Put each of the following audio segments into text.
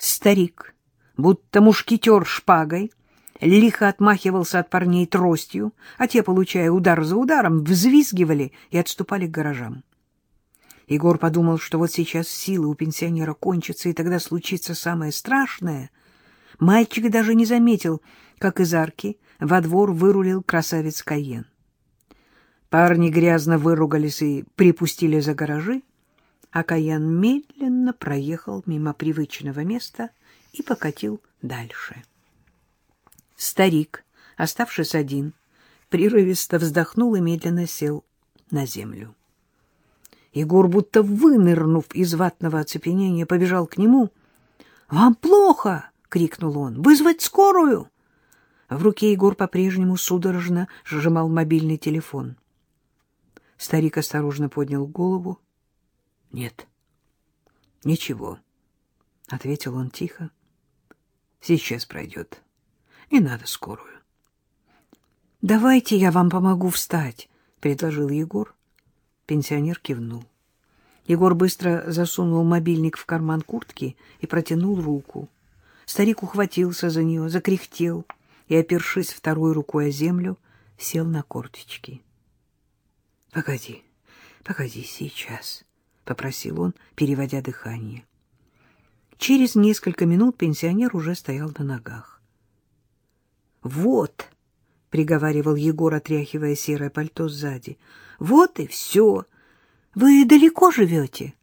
Старик, будто мушкетер шпагой, лихо отмахивался от парней тростью, а те, получая удар за ударом, взвизгивали и отступали к гаражам. Егор подумал, что вот сейчас силы у пенсионера кончатся, и тогда случится самое страшное. Мальчик даже не заметил, как из арки во двор вырулил красавец Каен. Парни грязно выругались и припустили за гаражи, а Каян медленно проехал мимо привычного места и покатил дальше. Старик, оставшись один, прерывисто вздохнул и медленно сел на землю. Егор, будто вынырнув из ватного оцепенения, побежал к нему. — Вам плохо! — крикнул он. — Вызвать скорую! В руке Егор по-прежнему судорожно сжимал мобильный телефон. Старик осторожно поднял голову. — Нет, ничего, — ответил он тихо. — Сейчас пройдет. Не надо скорую. — Давайте я вам помогу встать, — предложил Егор. Пенсионер кивнул. Егор быстро засунул мобильник в карман куртки и протянул руку. Старик ухватился за нее, закряхтел и, опершись второй рукой о землю, сел на корточки. — Погоди, погоди сейчас, — попросил он, переводя дыхание. Через несколько минут пенсионер уже стоял на ногах. — Вот, — приговаривал Егор, отряхивая серое пальто сзади, — вот и все. Вы далеко живете?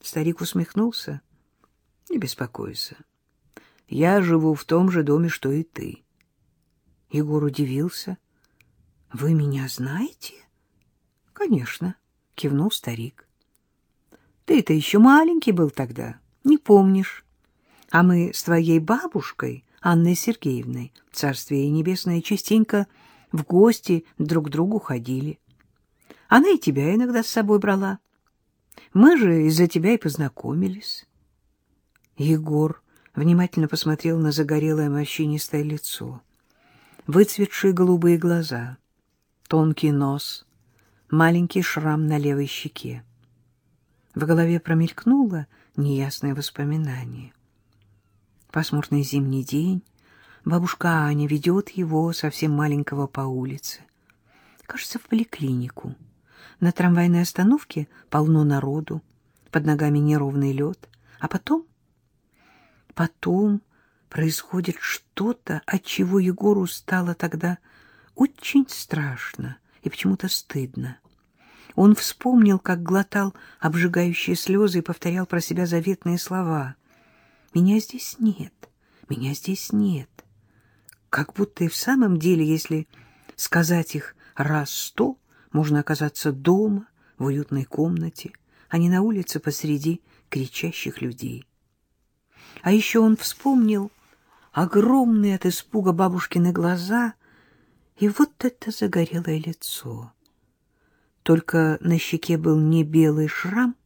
Старик усмехнулся. Не беспокойся. Я живу в том же доме, что и ты. Егор удивился. Вы меня знаете? Конечно, кивнул старик. Ты-то еще маленький был тогда, не помнишь. А мы с твоей бабушкой, Анной Сергеевной, царствие небесное, частенько в гости друг к другу ходили. Она и тебя иногда с собой брала. Мы же из-за тебя и познакомились. Егор внимательно посмотрел на загорелое морщинистое лицо, выцветшие голубые глаза, тонкий нос, маленький шрам на левой щеке. В голове промелькнуло неясное воспоминание. Пасмурный зимний день, бабушка Аня ведет его, совсем маленького, по улице. Кажется, в поликлинику. На трамвайной остановке полно народу, под ногами неровный лед. А потом... Потом происходит что-то, от чего Егору стало тогда очень страшно и почему-то стыдно. Он вспомнил, как глотал обжигающие слезы и повторял про себя заветные слова. «Меня здесь нет, меня здесь нет». Как будто и в самом деле, если сказать их раз сто, можно оказаться дома, в уютной комнате, а не на улице посреди кричащих людей. А еще он вспомнил огромные от испуга бабушкины глаза и вот это загорелое лицо. Только на щеке был не белый шрам,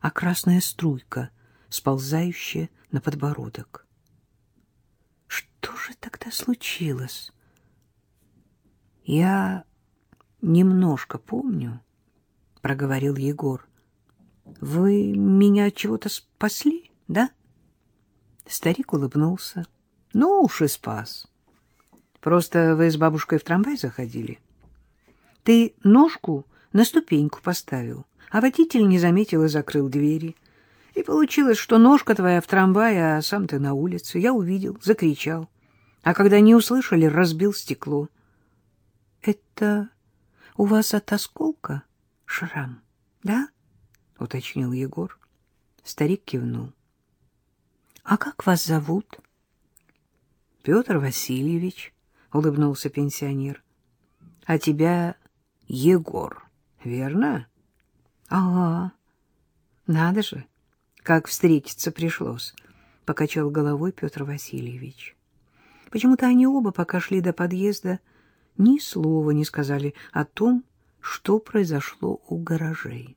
а красная струйка, сползающая на подбородок. Что же тогда случилось? Я немножко помню, — проговорил Егор. — Вы меня чего-то спасли, да? Старик улыбнулся. — Ну уж и спас. Просто вы с бабушкой в трамвай заходили. Ты ножку на ступеньку поставил, а водитель не заметил и закрыл двери. И получилось, что ножка твоя в трамвае, а сам ты на улице. Я увидел, закричал. А когда не услышали, разбил стекло. — Это у вас от осколка шрам, да? — уточнил Егор. Старик кивнул. — А как вас зовут? — Петр Васильевич, — улыбнулся пенсионер. — А тебя Егор, верно? — Ага. Надо же, как встретиться пришлось, — покачал головой Петр Васильевич. Почему-то они оба, пока шли до подъезда, — ни слова не сказали о том, что произошло у гаражей.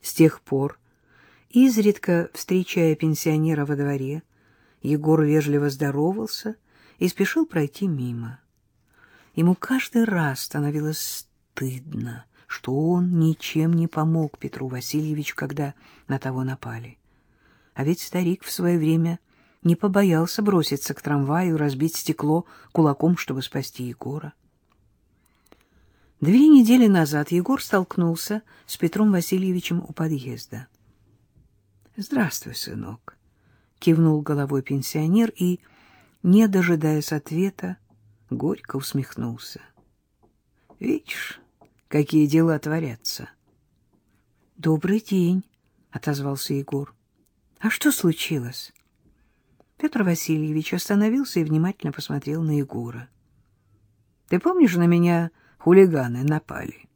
С тех пор, изредка встречая пенсионера во дворе, Егор вежливо здоровался и спешил пройти мимо. Ему каждый раз становилось стыдно, что он ничем не помог Петру Васильевичу, когда на того напали. А ведь старик в свое время не побоялся броситься к трамваю разбить стекло кулаком, чтобы спасти Егора. Две недели назад Егор столкнулся с Петром Васильевичем у подъезда. — Здравствуй, сынок, — кивнул головой пенсионер и, не дожидаясь ответа, горько усмехнулся. — Видишь, какие дела творятся. — Добрый день, — отозвался Егор. — А что случилось? Петр Васильевич остановился и внимательно посмотрел на Егора. — Ты помнишь, на меня хулиганы напали?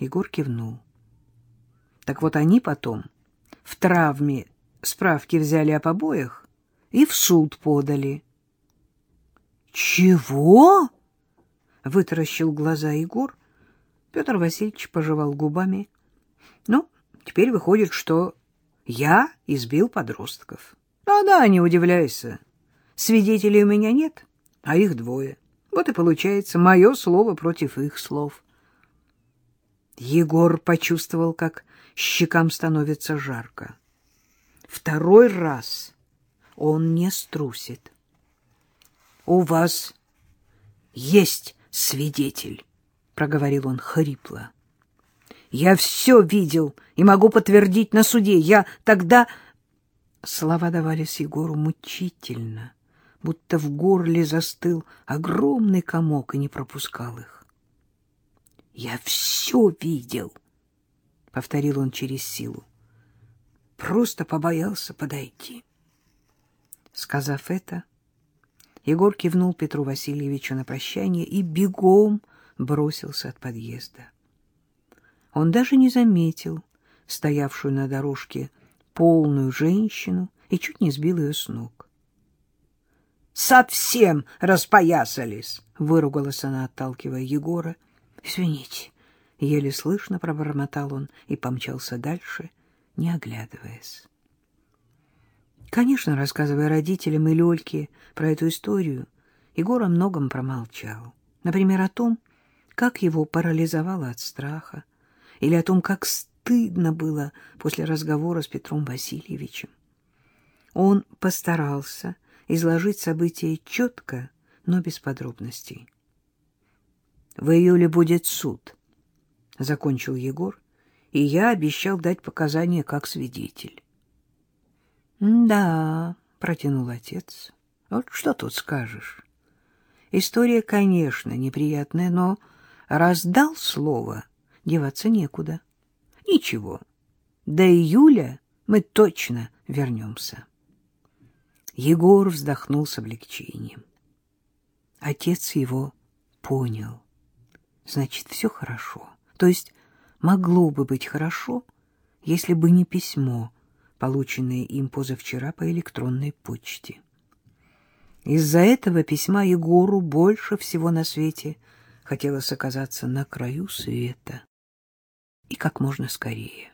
Егор кивнул. — Так вот они потом в травме справки взяли о побоях и в суд подали. — Чего? — вытаращил глаза Егор. Петр Васильевич пожевал губами. — Ну, теперь выходит, что я избил подростков. Да-да, не удивляйся. Свидетелей у меня нет, а их двое. Вот и получается мое слово против их слов. Егор почувствовал, как щекам становится жарко. Второй раз он не струсит. — У вас есть свидетель, — проговорил он хрипло. — Я все видел и могу подтвердить на суде. Я тогда... Слова давались Егору мучительно, будто в горле застыл огромный комок и не пропускал их. — Я все видел, — повторил он через силу. Просто побоялся подойти. Сказав это, Егор кивнул Петру Васильевичу на прощание и бегом бросился от подъезда. Он даже не заметил стоявшую на дорожке полную женщину и чуть не сбил ее с ног. «Совсем распоясались!» — выругалась она, отталкивая Егора. «Извините!» — еле слышно пробормотал он и помчался дальше, не оглядываясь. Конечно, рассказывая родителям и Лёльке про эту историю, Егор о многом промолчал. Например, о том, как его парализовало от страха, или о том, как стыдно было после разговора с Петром Васильевичем. Он постарался изложить события четко, но без подробностей. «В июле будет суд», — закончил Егор, и я обещал дать показания как свидетель. «Да», — протянул отец, — «вот что тут скажешь? История, конечно, неприятная, но раздал слово, деваться некуда. Ничего, до июля мы точно вернемся». Егор вздохнул с облегчением. Отец его понял. Значит, все хорошо. То есть могло бы быть хорошо, если бы не письмо, полученные им позавчера по электронной почте. Из-за этого письма Егору больше всего на свете хотелось оказаться на краю света. И как можно скорее.